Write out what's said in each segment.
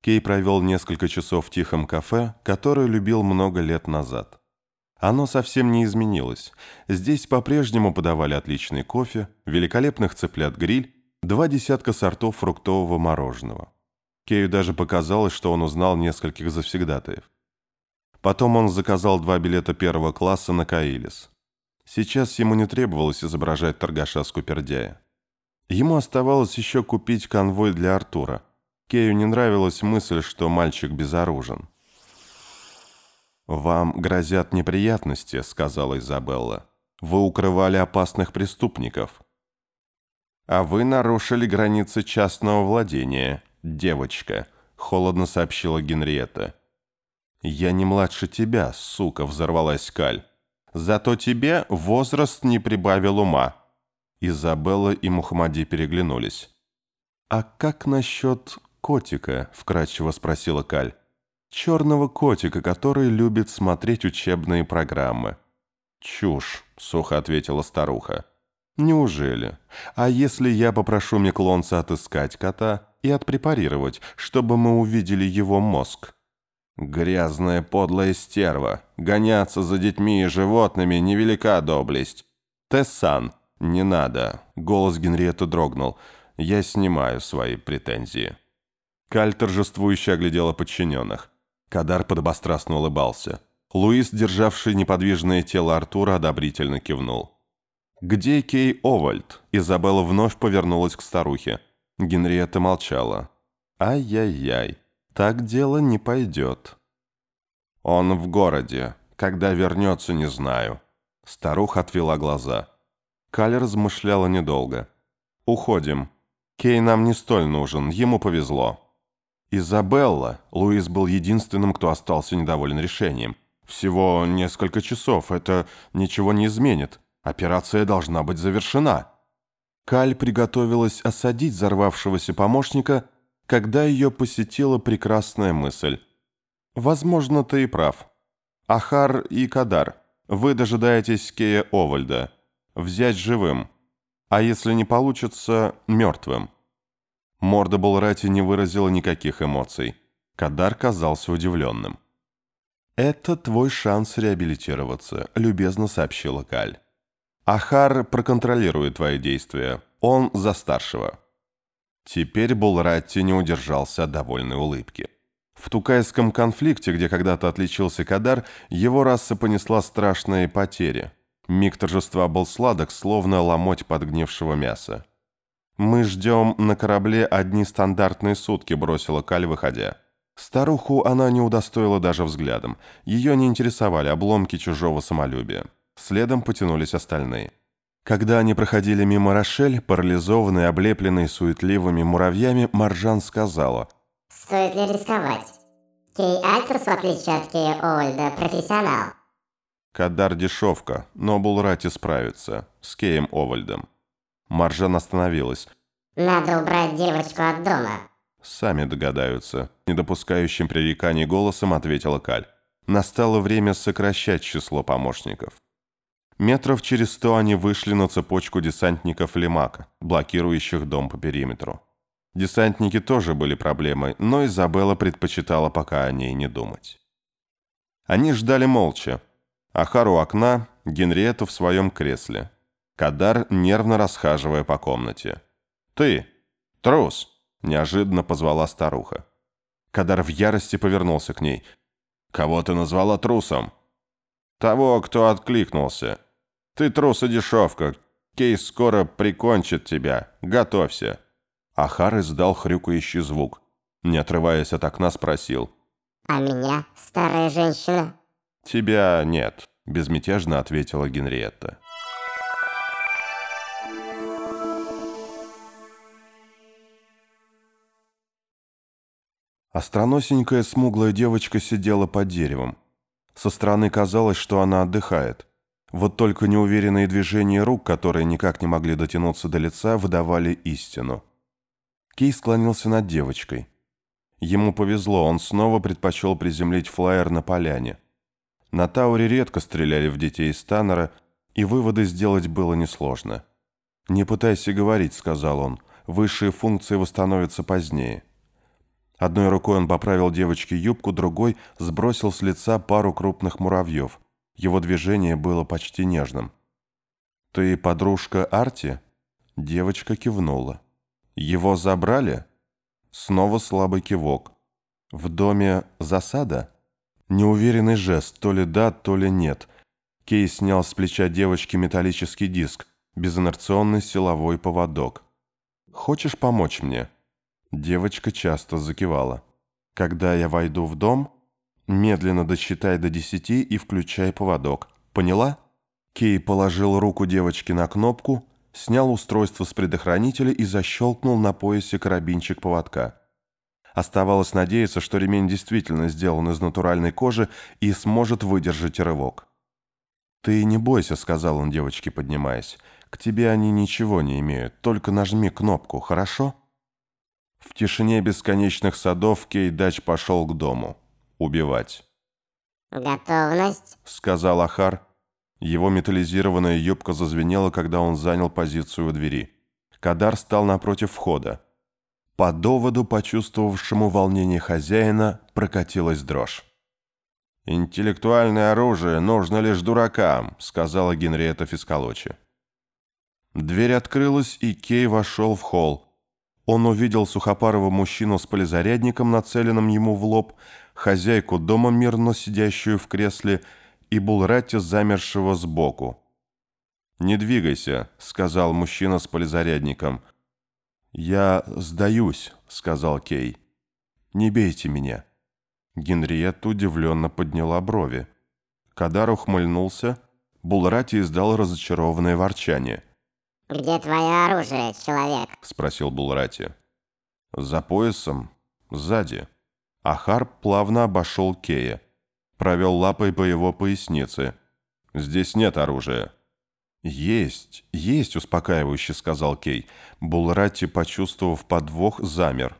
Кей провел несколько часов в тихом кафе, которое любил много лет назад. Оно совсем не изменилось. Здесь по-прежнему подавали отличный кофе, великолепных цыплят-гриль, два десятка сортов фруктового мороженого. Кею даже показалось, что он узнал нескольких завсегдатаев. Потом он заказал два билета первого класса на Каилис. Сейчас ему не требовалось изображать торгаша Скупердяя. Ему оставалось еще купить конвой для Артура. Кею не нравилась мысль, что мальчик безоружен. «Вам грозят неприятности», — сказала Изабелла. «Вы укрывали опасных преступников». «А вы нарушили границы частного владения, девочка», — холодно сообщила Генриетта. «Я не младше тебя, сука», — взорвалась Каль. «Зато тебе возраст не прибавил ума». Изабелла и Мухаммади переглянулись. «А как насчет котика?» — вкратчиво спросила Каль. «Черного котика, который любит смотреть учебные программы». «Чушь», — сухо ответила старуха. «Неужели? А если я попрошу Меклонца отыскать кота и отпрепарировать, чтобы мы увидели его мозг?» «Грязная подлая стерва! Гоняться за детьми и животными — невелика доблесть!» «Тессан, не надо!» — голос Генриетты дрогнул. «Я снимаю свои претензии». Каль торжествующе оглядела подчиненных. Кадар подобострастно улыбался. Луис, державший неподвижное тело Артура, одобрительно кивнул. «Где Кей Овальд?» Изабелла вновь повернулась к старухе. Генриетта молчала. «Ай-яй-яй, так дело не пойдет». «Он в городе. Когда вернется, не знаю». Старуха отвела глаза. Каль размышляла недолго. «Уходим. Кей нам не столь нужен, ему повезло». Изабелла, Луис был единственным, кто остался недоволен решением. Всего несколько часов, это ничего не изменит. Операция должна быть завершена. Каль приготовилась осадить взорвавшегося помощника, когда ее посетила прекрасная мысль. «Возможно, ты и прав. Ахар и Кадар, вы дожидаетесь Кея Овальда. Взять живым. А если не получится, мертвым». Морда Булрати не выразила никаких эмоций. Кадар казался удивленным. «Это твой шанс реабилитироваться», — любезно сообщила Каль. «Ахар проконтролирует твои действия. Он за старшего». Теперь Булратти не удержался от довольной улыбки. В Тукайском конфликте, где когда-то отличился Кадар, его раса понесла страшные потери. Миг торжества был сладок, словно ломоть подгнившего мяса. «Мы ждем на корабле одни стандартные сутки», — бросила Каль, выходя. Старуху она не удостоила даже взглядом. Ее не интересовали обломки чужого самолюбия. Следом потянулись остальные. Когда они проходили мимо Рошель, парализованной, облепленной суетливыми муравьями, Маржан сказала. «Стоит ли рисковать? Кей Альтерс, в отличие от Кея Оольда, профессионал». Кадар дешевка, но Булрати справится. С Кеем Овальдом. Маржан остановилась. «Надо убрать девочку от дома». «Сами догадаются», – недопускающим пререканий голосом ответила Каль. Настало время сокращать число помощников. Метров через сто они вышли на цепочку десантников Лемака, блокирующих дом по периметру. Десантники тоже были проблемой, но Изабелла предпочитала пока о ней не думать. Они ждали молча. Ахар у окна, Генриетта в своем кресле. Кадар, нервно расхаживая по комнате. «Ты! Трус!» – неожиданно позвала старуха. Кадар в ярости повернулся к ней. «Кого ты назвала трусом?» «Того, кто откликнулся. Ты трус и дешевка. Кейс скоро прикончит тебя. Готовься». Ахар издал хрюкающий звук. Не отрываясь от окна, спросил. «А меня, старая женщина?» «Тебя нет», – безмятежно ответила Генриетта. Остроносенькая смуглая девочка сидела под деревом. Со стороны казалось, что она отдыхает. Вот только неуверенные движения рук, которые никак не могли дотянуться до лица, выдавали истину. Кей склонился над девочкой. Ему повезло, он снова предпочел приземлить флайер на поляне. На Тауре редко стреляли в детей из Таннера, и выводы сделать было несложно. «Не пытайся говорить», — сказал он, — «высшие функции восстановятся позднее». Одной рукой он поправил девочке юбку, другой сбросил с лица пару крупных муравьев. Его движение было почти нежным. «Ты подружка Арти?» Девочка кивнула. «Его забрали?» Снова слабый кивок. «В доме засада?» Неуверенный жест, то ли да, то ли нет. Кей снял с плеча девочки металлический диск, безинерционный силовой поводок. «Хочешь помочь мне?» Девочка часто закивала. «Когда я войду в дом, медленно досчитай до десяти и включай поводок. Поняла?» Кей положил руку девочки на кнопку, снял устройство с предохранителя и защелкнул на поясе карабинчик поводка. Оставалось надеяться, что ремень действительно сделан из натуральной кожи и сможет выдержать рывок. «Ты не бойся», — сказал он девочке, поднимаясь. «К тебе они ничего не имеют, только нажми кнопку, хорошо?» В тишине бесконечных садов Кейдач пошел к дому. Убивать. «Готовность», — сказал Ахар. Его металлизированная юбка зазвенела, когда он занял позицию у двери. Кадар стал напротив входа. По доводу, почувствовавшему волнение хозяина, прокатилась дрожь. «Интеллектуальное оружие нужно лишь дуракам», — сказала Генриетта Фискалочи. Дверь открылась, и Кей вошел в холл. Он увидел сухопарого мужчину с полизарядником, нацеленным ему в лоб, хозяйку дома, мирно сидящую в кресле, и Булратти, замершего сбоку. «Не двигайся», — сказал мужчина с полизарядником. «Я сдаюсь», — сказал Кей. «Не бейте меня». Генриетта удивленно подняла брови. Кадар ухмыльнулся. Булрати издал разочарованное ворчание. «Где твое оружие, человек?» — спросил Булрати. «За поясом. Сзади». Ахар плавно обошел Кея. Провел лапой по его пояснице. «Здесь нет оружия». «Есть, есть», — успокаивающе сказал Кей. Булрати, почувствовав подвох, замер.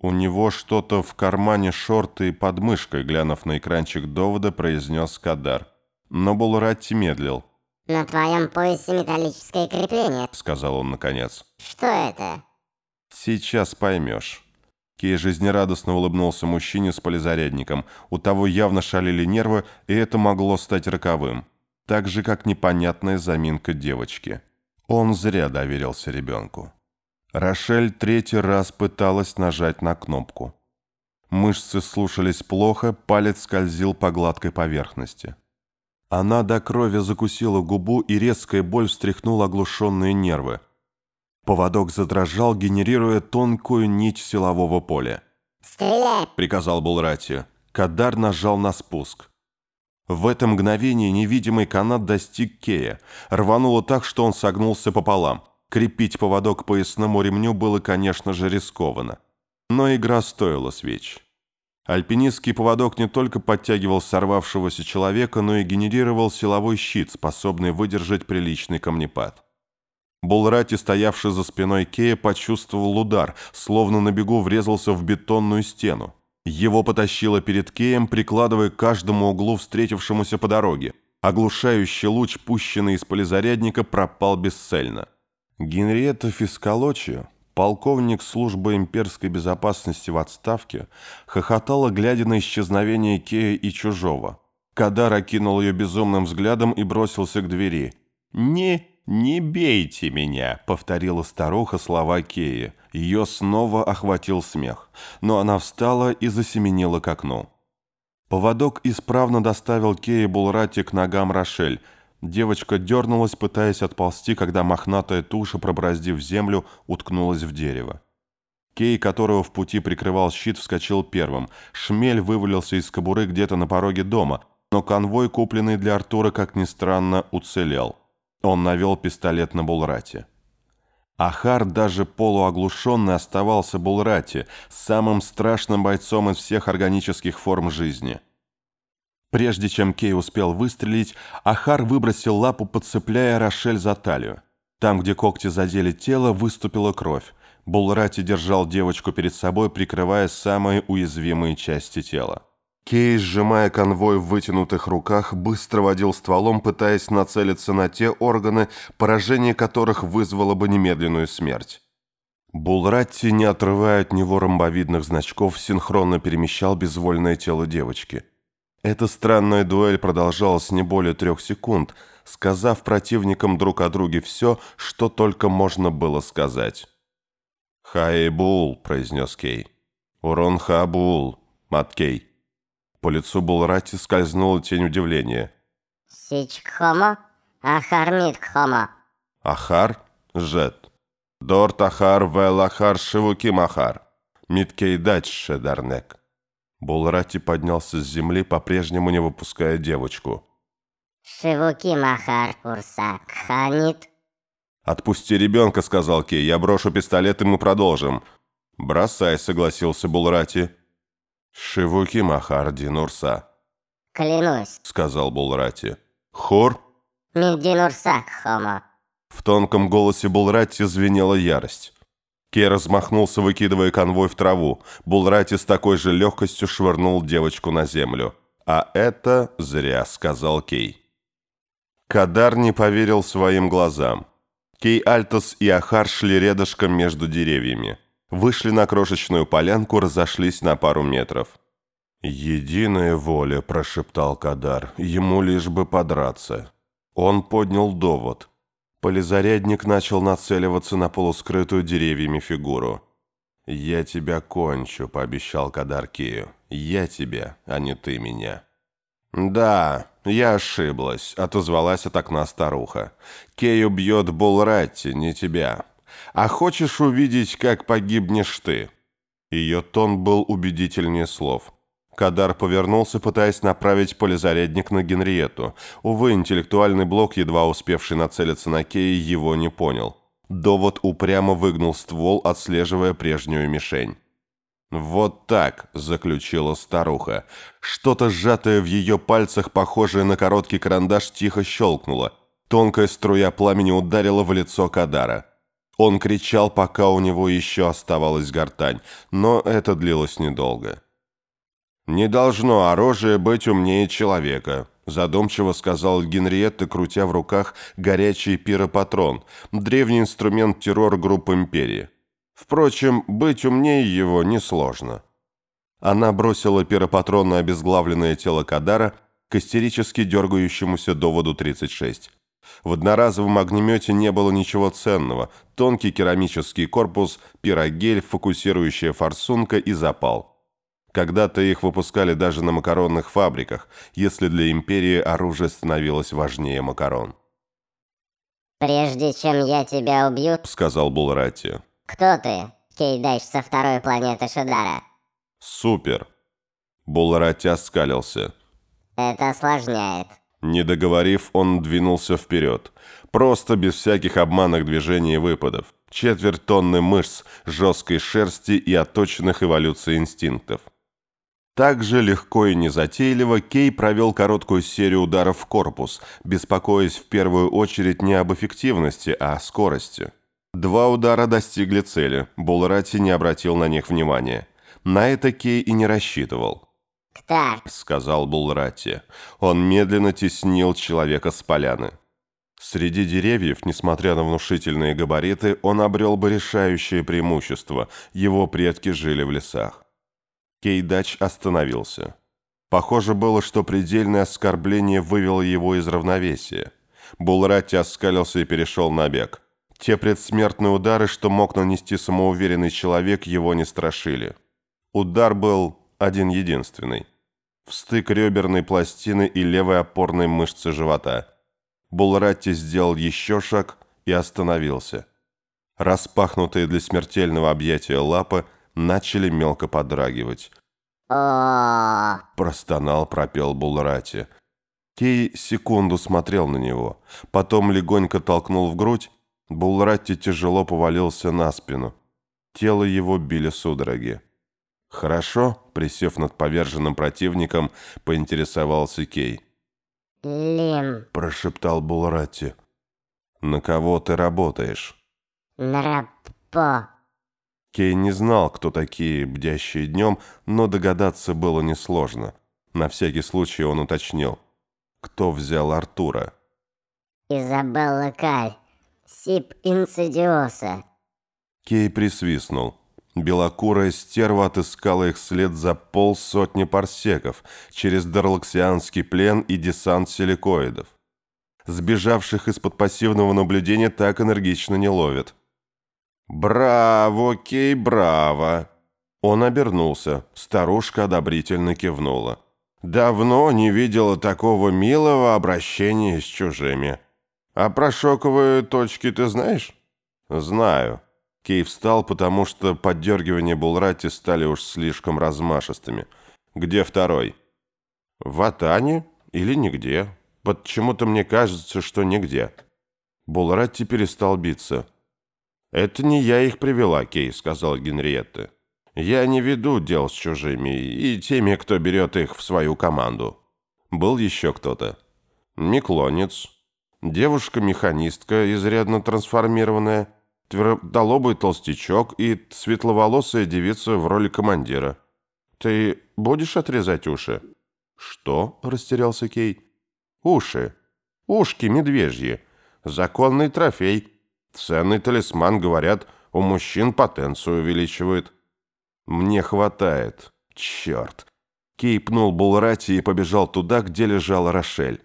«У него что-то в кармане шорты и под мышкой», глянув на экранчик довода, произнес Кадар. Но Булратти медлил. «На твоем поясе металлическое крепление», — сказал он наконец. «Что это?» «Сейчас поймешь». Кей жизнерадостно улыбнулся мужчине с полизарядником. У того явно шалили нервы, и это могло стать роковым. Так же, как непонятная заминка девочки. Он зря доверился ребенку. Рошель третий раз пыталась нажать на кнопку. Мышцы слушались плохо, палец скользил по гладкой поверхности. Она до крови закусила губу, и резкая боль встряхнула оглушенные нервы. Поводок задрожал, генерируя тонкую нить силового поля. «Стреляй!» — приказал Булрати. Кадар нажал на спуск. В это мгновение невидимый канат достиг Кея. Рвануло так, что он согнулся пополам. Крепить поводок к поясному ремню было, конечно же, рискованно. Но игра стоила свеч. Альпинистский поводок не только подтягивал сорвавшегося человека, но и генерировал силовой щит, способный выдержать приличный камнепад. Булрати, стоявший за спиной Кея, почувствовал удар, словно на бегу врезался в бетонную стену. Его потащило перед Кеем, прикладывая к каждому углу встретившемуся по дороге. Оглушающий луч, пущенный из полизарядника, пропал бесцельно. Генриетта Фискалочи, полковник службы имперской безопасности в отставке, хохотала, глядя на исчезновение Кея и чужого. Кадар окинул ее безумным взглядом и бросился к двери. «Не, не бейте меня!» — повторила старуха слова Кея. Ее снова охватил смех, но она встала и засеменила к окну. Поводок исправно доставил Кея Булрати к ногам Рошель — Девочка дернулась, пытаясь отползти, когда мохнатая туша, пробраздив землю, уткнулась в дерево. Кей, которого в пути прикрывал щит, вскочил первым. Шмель вывалился из кобуры где-то на пороге дома, но конвой, купленный для Артура, как ни странно, уцелел. Он навел пистолет на Булрате. Ахар, даже полуоглушенный, оставался Булрати, самым страшным бойцом из всех органических форм жизни – Прежде чем Кей успел выстрелить, Ахар выбросил лапу, подцепляя Рошель за талию. Там, где когти задели тело, выступила кровь. Булрати держал девочку перед собой, прикрывая самые уязвимые части тела. Кей, сжимая конвой в вытянутых руках, быстро водил стволом, пытаясь нацелиться на те органы, поражение которых вызвало бы немедленную смерть. Булратти, не отрывая от него ромбовидных значков, синхронно перемещал безвольное тело девочки. Эта странная дуэль продолжалась не более трех секунд, сказав противникам друг о друге все, что только можно было сказать. «Хаэбул», — произнес Кей. «Урон Хаабул, Маткей». По лицу Булрати скользнула тень удивления. Сичкхомо, Ахармиткхомо. Ахар, Жет. Дорт Ахар, Вел Ахар, Шивуким Ахар. Миткейдач Шедарнек. Булрати поднялся с земли, по-прежнему не выпуская девочку. Шивуким Ахар, Урса, Кханит. «Отпусти ребенка», — сказал Кей. «Я брошу пистолет, и мы продолжим». «Бросай», — согласился Булрати. «Шивуки Махар Динурса», Клянусь. — сказал Булрати. «Хор?» Миддинурсак, Хомо. В тонком голосе Булрати звенела ярость. Кей размахнулся, выкидывая конвой в траву. Булрати с такой же легкостью швырнул девочку на землю. «А это зря», — сказал Кей. Кадар не поверил своим глазам. Кей Альтос и Ахар шли рядышком между деревьями. Вышли на крошечную полянку, разошлись на пару метров. «Единая воля», – прошептал Кадар, – «ему лишь бы подраться». Он поднял довод. Полизарядник начал нацеливаться на полускрытую деревьями фигуру. «Я тебя кончу», – пообещал Кадар Кею. «Я тебя, а не ты меня». «Да, я ошиблась», — отозвалась от окна старуха. «Кею бьет Булратти, не тебя. А хочешь увидеть, как погибнешь ты?» Ее тон был убедительнее слов. Кадар повернулся, пытаясь направить полезарядник на Генриетту. Увы, интеллектуальный блок, едва успевший нацелиться на Кея, его не понял. Довод упрямо выгнул ствол, отслеживая прежнюю мишень. «Вот так», — заключила старуха. Что-то сжатое в ее пальцах, похожее на короткий карандаш, тихо щелкнуло. Тонкая струя пламени ударила в лицо Кадара. Он кричал, пока у него еще оставалась гортань, но это длилось недолго. «Не должно оружие быть умнее человека», — задумчиво сказал Генриетта, крутя в руках горячий пиропатрон, древний инструмент террор группы «Империи». Впрочем, быть умнее его несложно. Она бросила пиропатрон на обезглавленное тело Кадара к истерически дергающемуся доводу 36. В одноразовом огнемете не было ничего ценного. Тонкий керамический корпус, пирогель, фокусирующая форсунка и запал. Когда-то их выпускали даже на макаронных фабриках, если для империи оружие становилось важнее макарон. «Прежде чем я тебя убью», — сказал Булрати, «Кто ты, Кейдайш со второй планеты Шидара?» «Супер!» Булрати оскалился. «Это осложняет». Не договорив, он двинулся вперед. Просто без всяких обманных движений и выпадов. Четверть тонны мышц, жесткой шерсти и отточенных эволюцией инстинктов. Так же легко и незатейливо Кей провел короткую серию ударов в корпус, беспокоясь в первую очередь не об эффективности, а о скорости. Два удара достигли цели, Булрати не обратил на них внимания. На это Кей и не рассчитывал. «Ктар», — сказал Булрати. Он медленно теснил человека с поляны. Среди деревьев, несмотря на внушительные габариты, он обрел бы решающее преимущество. Его предки жили в лесах. Кейдач остановился. Похоже было, что предельное оскорбление вывело его из равновесия. Булрати оскалился и перешел на бег. Те предсмертные удары, что мог нанести самоуверенный человек, его не страшили. Удар был один-единственный. В стык реберной пластины и левой опорной мышцы живота. Булратти сделал еще шаг и остановился. Распахнутые для смертельного объятия лапы начали мелко подрагивать. о Простонал, пропел Булрати. Кей секунду смотрел на него, потом легонько толкнул в грудь Булратти тяжело повалился на спину. Тело его били судороги. «Хорошо», — присев над поверженным противником, поинтересовался Кей. «Лим», — прошептал Булратти. «На кого ты работаешь?» «Нраппо». Кей не знал, кто такие бдящие днем, но догадаться было несложно. На всякий случай он уточнил. «Кто взял Артура?» «Изабелла Каль». Сип инсидиоса. Кей присвистнул. Белокурая стерва отыскала их след за полсотни парсеков через Дарлаксианский плен и десант силикоидов. Сбежавших из-под пассивного наблюдения так энергично не ловят. «Браво, Кей, браво!» Он обернулся. Старушка одобрительно кивнула. «Давно не видела такого милого обращения с чужими. А про шоковые точки ты знаешь?» «Знаю». Кей встал, потому что поддергивания Булрати стали уж слишком размашистыми. «Где второй?» «В Атане или нигде. Почему-то мне кажется, что нигде». Булратти перестал биться. «Это не я их привела, Кей», — сказала Генриетта. «Я не веду дел с чужими и теми, кто берет их в свою команду». Был еще кто-то. Миклонец. Девушка-механистка, изрядно трансформированная, твердолобый толстячок и светловолосая девица в роли командира. «Ты будешь отрезать уши?» «Что?» – растерялся Кей. «Уши. Ушки медвежьи. Законный трофей. Ценный талисман, говорят, у мужчин потенцию увеличивает». «Мне хватает. Черт!» Кей пнул Булрати и побежал туда, где лежала Рошель.